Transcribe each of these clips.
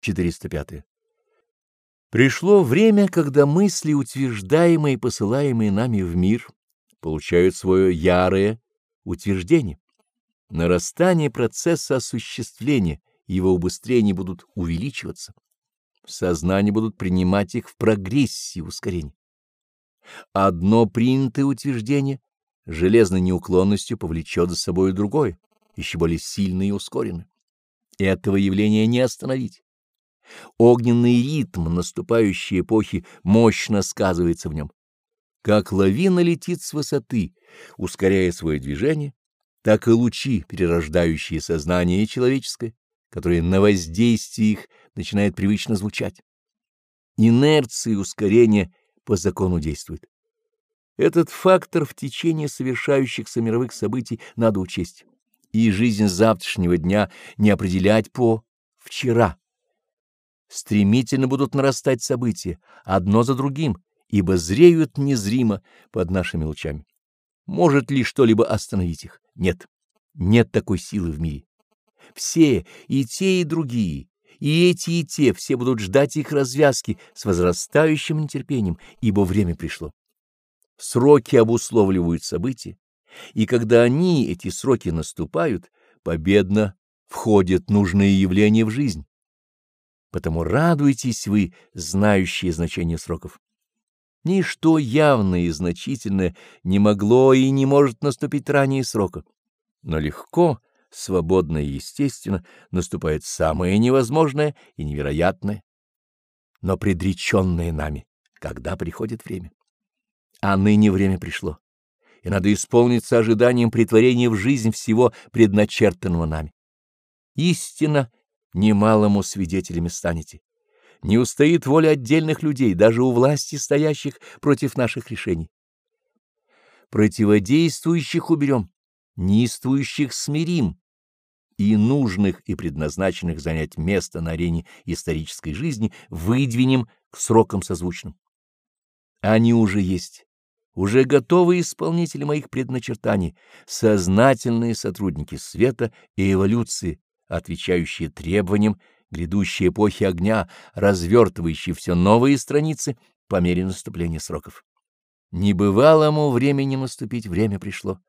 405. Пришло время, когда мысли, утверждаемые и посылаемые нами в мир, получают свое ярое утверждение. Нарастание процесса осуществления и его убыстрения будут увеличиваться. В сознании будут принимать их в прогрессии ускорении. Одно принятое утверждение железной неуклонностью повлечет за собой другое, еще более сильное и ускоренное. Этого явления не остановить. Огненный ритм наступающей эпохи мощно сказывается в нем. Как лавина летит с высоты, ускоряя свое движение, так и лучи, перерождающие сознание человеческое, которые на воздействие их начинает привычно звучать. Инерция и ускорение по закону действуют. Этот фактор в течение совершающихся мировых событий надо учесть, и жизнь завтрашнего дня не определять по вчера. Стремительно будут нарастать события, одно за другим, ибо зреют незримо под нашими лучами. Может ли что-либо остановить их? Нет. Нет такой силы в мире. Все, и те, и другие, и эти, и те, все будут ждать их развязки с возрастающим нетерпением, ибо время пришло. Сроки обусловливают события, и когда они, эти сроки, наступают, победно входят нужные явления в жизнь. Потому радуйтесь вы, знающие значение сроков. Ничто явное и значительное не могло и не может наступить ранее срока. Но легко, свободно и естественно наступает самое невозможное и невероятное, но предреченное нами, когда приходит время. А ныне время пришло, и надо исполниться ожиданием притворения в жизнь всего предначертанного нами. Истинно немалому свидетелями станете не устоит воля отдельных людей, даже у власти стоящих против наших решений. Противодействующих уберем, неистующих смирим, и нужных и предназначенных занять место на арене исторической жизни выдвинем к срокам созвучным. Они уже есть, уже готовы исполнители моих предначертаний, сознательные сотрудники света и эволюции, отвечающие требованиям грядущей эпохи огня, развертывающей все новые страницы по мере наступления сроков. Небывалому времени наступить время пришло.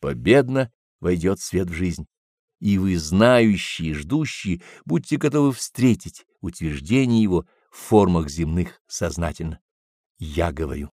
Победно войдет свет в жизнь. И вы, знающие, ждущие, будьте готовы встретить утверждение его в формах земных сознательно. Я говорю.